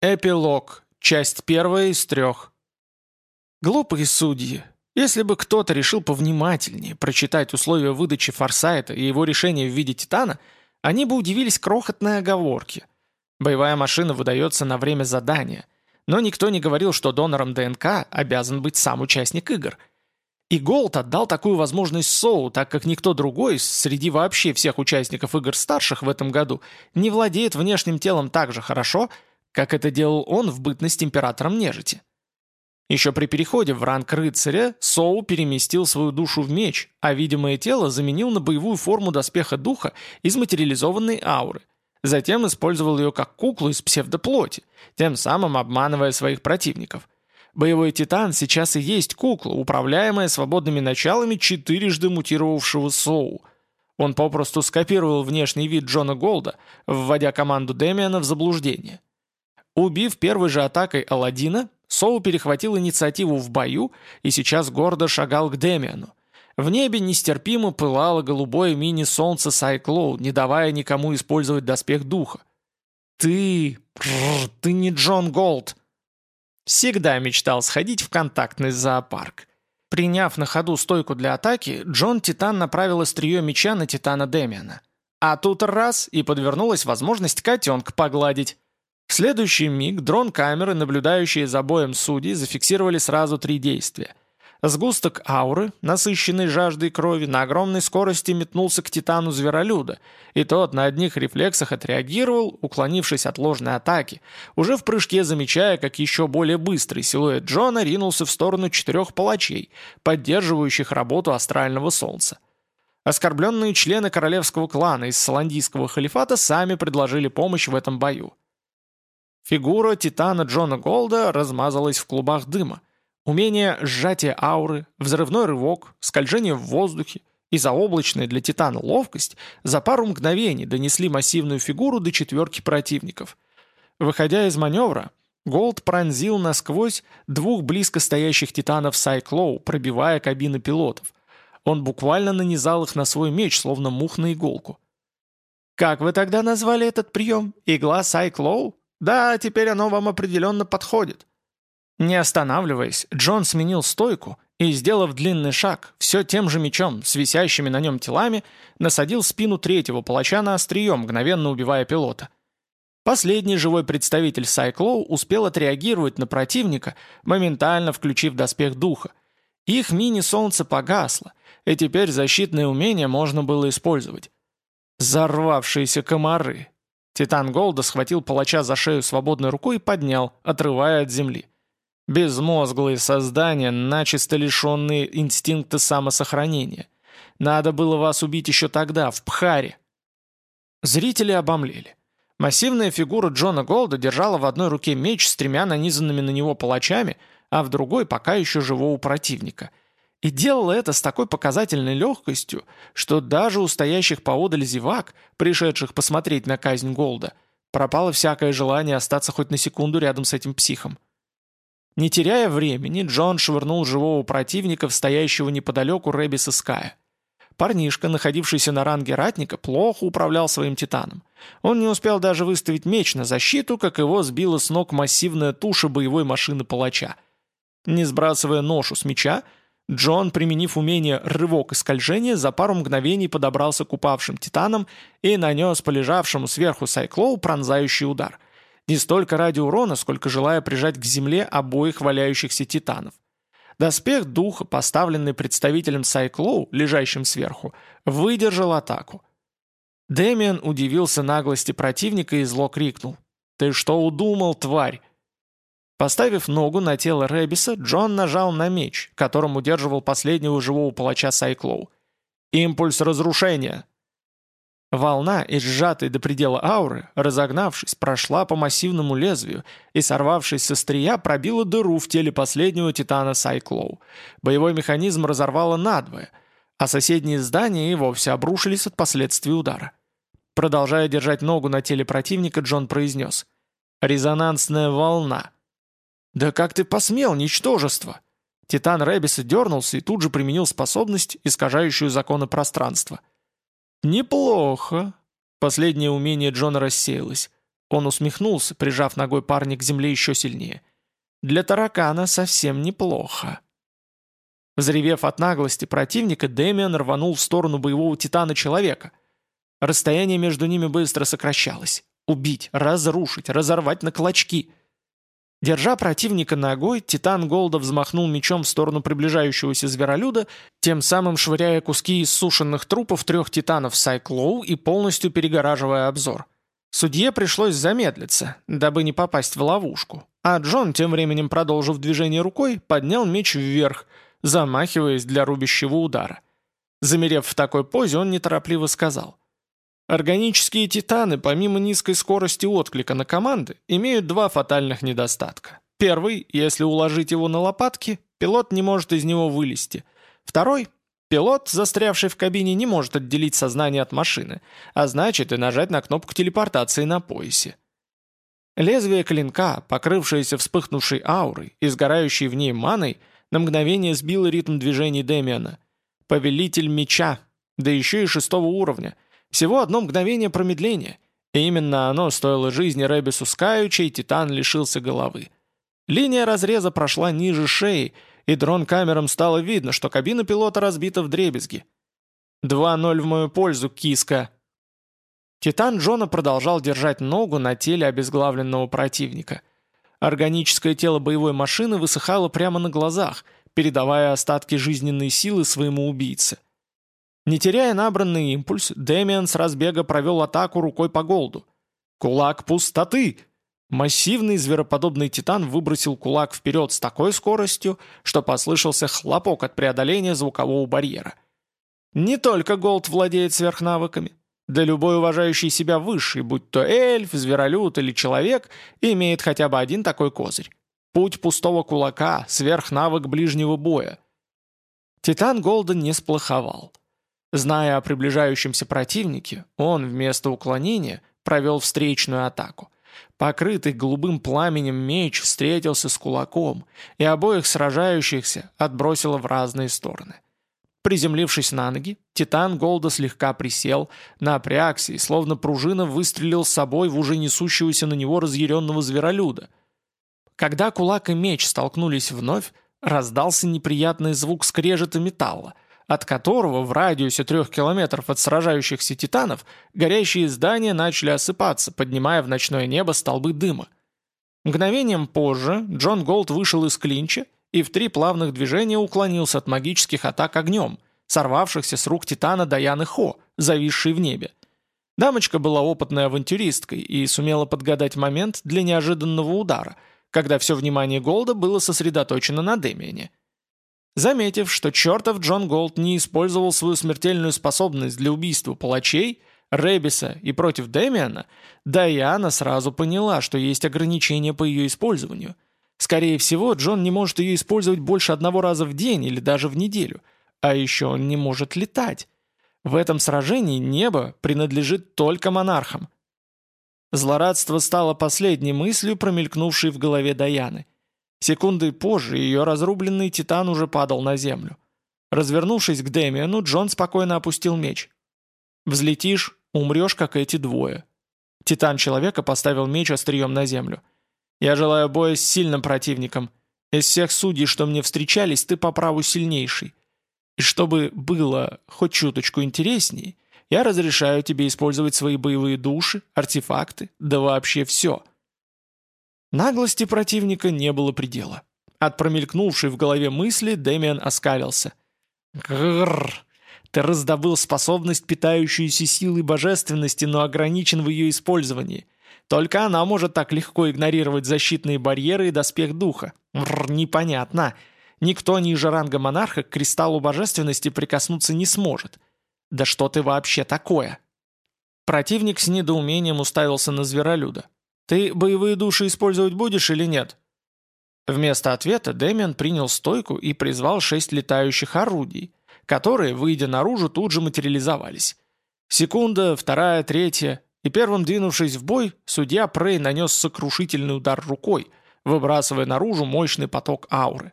Эпилог. Часть первая из трех. Глупые судьи. Если бы кто-то решил повнимательнее прочитать условия выдачи Форсайта и его решение в виде Титана, они бы удивились крохотной оговорке. Боевая машина выдается на время задания, но никто не говорил, что донором ДНК обязан быть сам участник игр. И Голд отдал такую возможность Соу, так как никто другой, среди вообще всех участников игр старших в этом году, не владеет внешним телом так же хорошо, как это делал он в бытность императором нежити. Еще при переходе в ранг рыцаря Соу переместил свою душу в меч, а видимое тело заменил на боевую форму доспеха духа из материализованной ауры. Затем использовал ее как куклу из псевдоплоти, тем самым обманывая своих противников. Боевой титан сейчас и есть кукла, управляемая свободными началами четырежды мутировавшего Соу. Он попросту скопировал внешний вид Джона Голда, вводя команду Демиана в заблуждение. Убив первой же атакой Аладдина, Соу перехватил инициативу в бою и сейчас гордо шагал к Демиану. В небе нестерпимо пылало голубое мини-солнце Сайклоу, не давая никому использовать доспех духа. «Ты... ты не Джон Голд!» Всегда мечтал сходить в контактный зоопарк. Приняв на ходу стойку для атаки, Джон Титан направил острие меча на Титана Демиана. А тут раз, и подвернулась возможность котенка погладить. В следующий миг дрон-камеры, наблюдающие за боем судей, зафиксировали сразу три действия. Сгусток ауры, насыщенный жаждой крови, на огромной скорости метнулся к титану зверолюда, и тот на одних рефлексах отреагировал, уклонившись от ложной атаки, уже в прыжке замечая, как еще более быстрый силуэт Джона ринулся в сторону четырех палачей, поддерживающих работу астрального солнца. Оскорбленные члены королевского клана из Саландийского халифата сами предложили помощь в этом бою. Фигура титана Джона Голда размазалась в клубах дыма. Умение сжатия ауры, взрывной рывок, скольжение в воздухе и заоблачная для титана ловкость за пару мгновений донесли массивную фигуру до четверки противников. Выходя из маневра, Голд пронзил насквозь двух близко стоящих титанов Сайклоу, пробивая кабины пилотов. Он буквально нанизал их на свой меч, словно мух на иголку. «Как вы тогда назвали этот прием? Игла Сайклоу?» Да, теперь оно вам определенно подходит». Не останавливаясь, Джон сменил стойку и, сделав длинный шаг, все тем же мечом с висящими на нем телами, насадил спину третьего палача на острие, мгновенно убивая пилота. Последний живой представитель Сайклоу успел отреагировать на противника, моментально включив доспех духа. Их мини-солнце погасло, и теперь защитное умение можно было использовать. Зарвавшиеся комары, Титан Голда схватил палача за шею свободной рукой и поднял, отрывая от земли. Безмозглые создания, начисто лишенные инстинкта самосохранения. Надо было вас убить еще тогда, в Пхаре. Зрители обомлели. Массивная фигура Джона Голда держала в одной руке меч с тремя нанизанными на него палачами, а в другой пока еще живого противника — и делала это с такой показательной легкостью, что даже у стоящих поодаль зевак, пришедших посмотреть на казнь Голда, пропало всякое желание остаться хоть на секунду рядом с этим психом. Не теряя времени, Джон швырнул живого противника в стоящего неподалеку Рэбиса Ская. Парнишка, находившийся на ранге ратника, плохо управлял своим титаном. Он не успел даже выставить меч на защиту, как его сбила с ног массивная туша боевой машины палача. Не сбрасывая ношу с меча, Джон, применив умение «рывок и скольжение», за пару мгновений подобрался к упавшим титанам и нанес по лежавшему сверху Сайклоу пронзающий удар. Не столько ради урона, сколько желая прижать к земле обоих валяющихся титанов. Доспех духа, поставленный представителем Сайклоу, лежащим сверху, выдержал атаку. Дэмиан удивился наглости противника и зло крикнул. «Ты что удумал, тварь? Поставив ногу на тело Рэбиса, Джон нажал на меч, которым удерживал последнего живого палача Сайклоу. «Импульс разрушения!» Волна из сжатой до предела ауры, разогнавшись, прошла по массивному лезвию и, сорвавшись со стрия, пробила дыру в теле последнего титана Сайклоу. Боевой механизм разорвало надвое, а соседние здания и вовсе обрушились от последствий удара. Продолжая держать ногу на теле противника, Джон произнес «Резонансная волна». «Да как ты посмел, ничтожество!» Титан Рэбиса дернулся и тут же применил способность, искажающую законы пространства. «Неплохо!» Последнее умение Джона рассеялось. Он усмехнулся, прижав ногой парня к земле еще сильнее. «Для таракана совсем неплохо». Взревев от наглости противника, Дэмиан рванул в сторону боевого титана человека. Расстояние между ними быстро сокращалось. Убить, разрушить, разорвать на клочки. Держа противника ногой, Титан Голда взмахнул мечом в сторону приближающегося зверолюда, тем самым швыряя куски иссушенных трупов трех титанов Сайклоу и полностью перегораживая обзор. Судье пришлось замедлиться, дабы не попасть в ловушку, а Джон, тем временем продолжив движение рукой, поднял меч вверх, замахиваясь для рубящего удара. Замерев в такой позе, он неторопливо сказал – Органические титаны, помимо низкой скорости отклика на команды, имеют два фатальных недостатка. Первый, если уложить его на лопатки, пилот не может из него вылезти. Второй, пилот, застрявший в кабине, не может отделить сознание от машины, а значит и нажать на кнопку телепортации на поясе. Лезвие клинка, покрывшееся вспыхнувшей аурой и сгорающей в ней маной, на мгновение сбило ритм движений Демиана. Повелитель меча, да еще и шестого уровня – всего одно мгновение промедления, и именно оно стоило жизни Ребису Скаю, чей Титан лишился головы. Линия разреза прошла ниже шеи, и дрон-камерам стало видно, что кабина пилота разбита в дребезги. 2-0 в мою пользу, киска. Титан Джона продолжал держать ногу на теле обезглавленного противника. Органическое тело боевой машины высыхало прямо на глазах, передавая остатки жизненной силы своему убийце. Не теряя набранный импульс, Дэмиан с разбега провел атаку рукой по голду. «Кулак пустоты!» Массивный звероподобный титан выбросил кулак вперед с такой скоростью, что послышался хлопок от преодоления звукового барьера. Не только Голд владеет сверхнавыками. Да любой уважающий себя высший, будь то эльф, зверолюд или человек, имеет хотя бы один такой козырь. Путь пустого кулака, сверхнавык ближнего боя. Титан Голда не сплоховал. Зная о приближающемся противнике, он вместо уклонения провел встречную атаку. Покрытый голубым пламенем меч встретился с кулаком, и обоих сражающихся отбросило в разные стороны. Приземлившись на ноги, Титан Голда слегка присел, напрягся и словно пружина выстрелил с собой в уже несущегося на него разъяренного зверолюда. Когда кулак и меч столкнулись вновь, раздался неприятный звук скрежета металла – от которого в радиусе трех километров от сражающихся титанов горящие здания начали осыпаться, поднимая в ночное небо столбы дыма. Мгновением позже Джон Голд вышел из клинча и в три плавных движения уклонился от магических атак огнем, сорвавшихся с рук титана Даяны Хо, зависшей в небе. Дамочка была опытной авантюристкой и сумела подгадать момент для неожиданного удара, когда все внимание Голда было сосредоточено на Демиане – Заметив, что чертов Джон Голд не использовал свою смертельную способность для убийства палачей, Рэбиса и против Дэмиана, Дайана сразу поняла, что есть ограничения по ее использованию. Скорее всего, Джон не может ее использовать больше одного раза в день или даже в неделю. А еще он не может летать. В этом сражении небо принадлежит только монархам. Злорадство стало последней мыслью, промелькнувшей в голове Даяны – Секунды позже ее разрубленный титан уже падал на землю. Развернувшись к Дэмиану, Джон спокойно опустил меч. «Взлетишь, умрешь, как эти двое». Титан человека поставил меч острием на землю. «Я желаю боя с сильным противником. Из всех судей, что мне встречались, ты по праву сильнейший. И чтобы было хоть чуточку интереснее, я разрешаю тебе использовать свои боевые души, артефакты, да вообще все». Наглости противника не было предела. От промелькнувшей в голове мысли Дэмиан оскалился. «Грррр! Ты раздобыл способность, питающуюся силой божественности, но ограничен в ее использовании. Только она может так легко игнорировать защитные барьеры и доспех духа. Грррр, непонятно. Никто ниже ранга монарха к кристаллу божественности прикоснуться не сможет. Да что ты вообще такое?» Противник с недоумением уставился на зверолюда. «Ты боевые души использовать будешь или нет?» Вместо ответа Дэмиан принял стойку и призвал шесть летающих орудий, которые, выйдя наружу, тут же материализовались. Секунда, вторая, третья, и первым двинувшись в бой, судья Прей нанес сокрушительный удар рукой, выбрасывая наружу мощный поток ауры.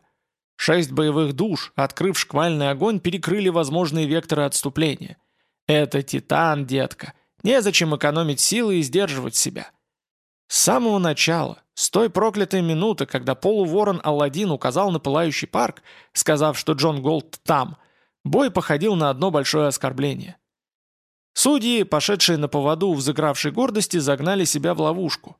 Шесть боевых душ, открыв шквальный огонь, перекрыли возможные векторы отступления. Это Титан, детка. Незачем экономить силы и сдерживать себя. С самого начала, с той проклятой минуты, когда полуворон Алладин указал на пылающий парк, сказав, что Джон Голд там, бой походил на одно большое оскорбление. Судьи, пошедшие на поводу в загравшей гордости, загнали себя в ловушку.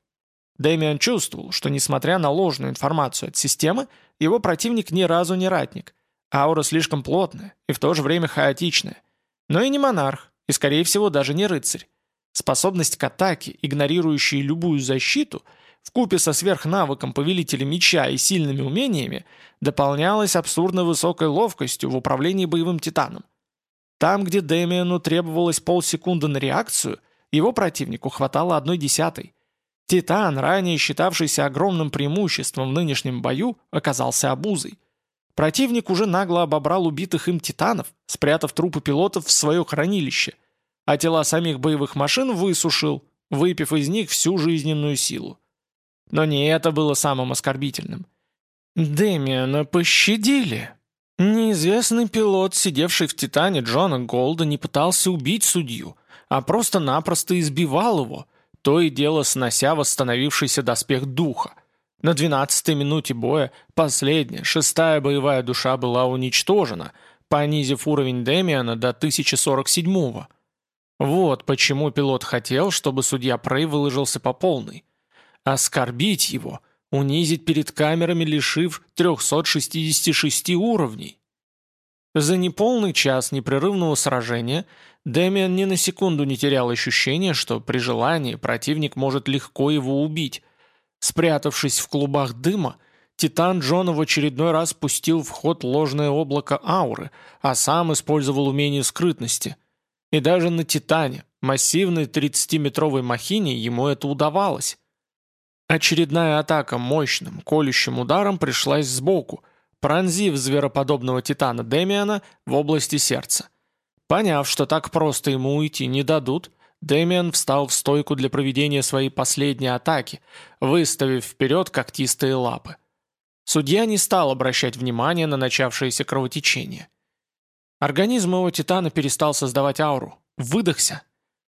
Дэмиан чувствовал, что, несмотря на ложную информацию от системы, его противник ни разу не ратник. Аура слишком плотная и в то же время хаотичная. Но и не монарх, и, скорее всего, даже не рыцарь. Способность к атаке, игнорирующая любую защиту, вкупе со сверхнавыком повелителя меча и сильными умениями, дополнялась абсурдно высокой ловкостью в управлении боевым титаном. Там, где Дэмиану требовалось полсекунды на реакцию, его противнику хватало одной десятой. Титан, ранее считавшийся огромным преимуществом в нынешнем бою, оказался обузой. Противник уже нагло обобрал убитых им титанов, спрятав трупы пилотов в свое хранилище – а тела самих боевых машин высушил, выпив из них всю жизненную силу. Но не это было самым оскорбительным. Дэмиана пощадили. Неизвестный пилот, сидевший в «Титане» Джона Голда, не пытался убить судью, а просто-напросто избивал его, то и дело снося восстановившийся доспех духа. На двенадцатой минуте боя последняя, шестая боевая душа была уничтожена, понизив уровень Дэмиана до 1047-го. Вот почему пилот хотел, чтобы судья Прей выложился по полной. Оскорбить его, унизить перед камерами, лишив 366 уровней. За неполный час непрерывного сражения Дэмиан ни на секунду не терял ощущения, что при желании противник может легко его убить. Спрятавшись в клубах дыма, Титан Джона в очередной раз пустил в ход ложное облако ауры, а сам использовал умение скрытности – и даже на «Титане», массивной 30-метровой махине, ему это удавалось. Очередная атака мощным, колющим ударом пришлась сбоку, пронзив звероподобного «Титана» Демиана в области сердца. Поняв, что так просто ему уйти не дадут, Дэмиан встал в стойку для проведения своей последней атаки, выставив вперед когтистые лапы. Судья не стал обращать внимания на начавшееся кровотечение. Организм его титана перестал создавать ауру. Выдохся.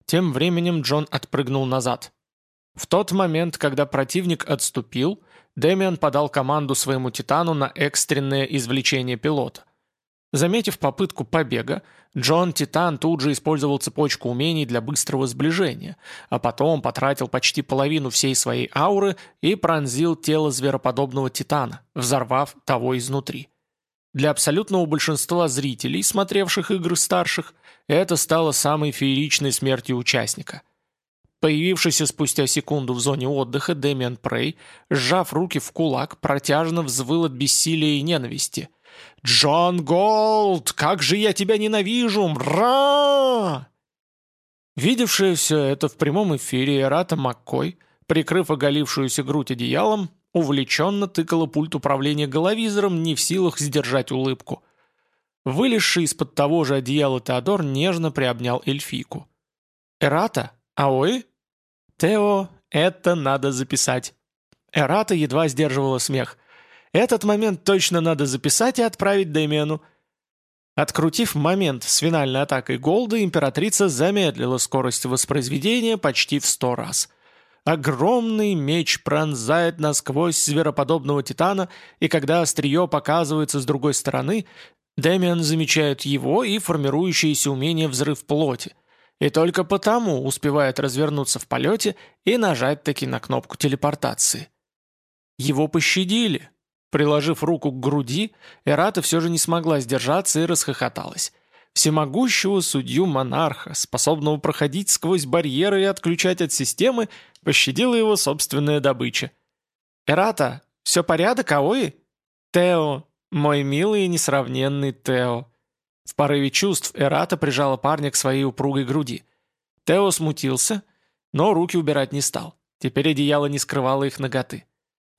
Тем временем Джон отпрыгнул назад. В тот момент, когда противник отступил, Дэмиан подал команду своему титану на экстренное извлечение пилота. Заметив попытку побега, Джон Титан тут же использовал цепочку умений для быстрого сближения, а потом потратил почти половину всей своей ауры и пронзил тело звероподобного Титана, взорвав того изнутри. Для абсолютного большинства зрителей, смотревших игры старших, это стало самой фееричной смертью участника. Появившийся спустя секунду в зоне отдыха Дэмиан Прей, сжав руки в кулак, протяжно взвыл от бессилия и ненависти. «Джон Голд, как же я тебя ненавижу! Мра!» Видевшая все это в прямом эфире Эрата Маккой, прикрыв оголившуюся грудь одеялом, увлеченно тыкала пульт управления головизором, не в силах сдержать улыбку. Вылезший из-под того же одеяла Теодор нежно приобнял эльфийку. «Эрата? Аой?» «Тео, это надо записать». Эрата едва сдерживала смех. «Этот момент точно надо записать и отправить Дэмиану». Открутив момент с финальной атакой Голда, императрица замедлила скорость воспроизведения почти в сто раз – Огромный меч пронзает насквозь звероподобного титана, и когда острие показывается с другой стороны, Дэмиан замечает его и формирующееся умение взрыв плоти. И только потому успевает развернуться в полете и нажать таки на кнопку телепортации. Его пощадили. Приложив руку к груди, Эрата все же не смогла сдержаться и расхохоталась всемогущего судью-монарха, способного проходить сквозь барьеры и отключать от системы, пощадила его собственная добыча. «Эрата, все порядок, а вы?» «Тео, мой милый и несравненный Тео». В порыве чувств Эрата прижала парня к своей упругой груди. Тео смутился, но руки убирать не стал. Теперь одеяло не скрывало их ноготы.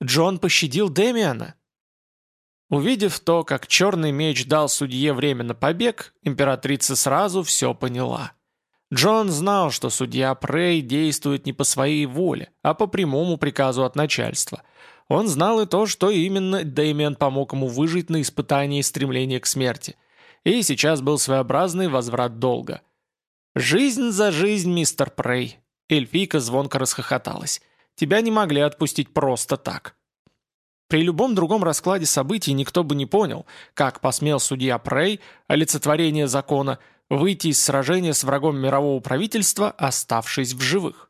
«Джон пощадил Демиана?» Увидев то, как черный меч дал судье время на побег, императрица сразу все поняла. Джон знал, что судья Прей действует не по своей воле, а по прямому приказу от начальства. Он знал и то, что именно Дэмиан помог ему выжить на испытании стремления к смерти. И сейчас был своеобразный возврат долга. «Жизнь за жизнь, мистер Прей!» Эльфийка звонко расхохоталась. тебя не могли отпустить просто так. При любом другом раскладе событий никто бы не понял, как посмел судья Прей, олицетворение закона, выйти из сражения с врагом мирового правительства, оставшись в живых.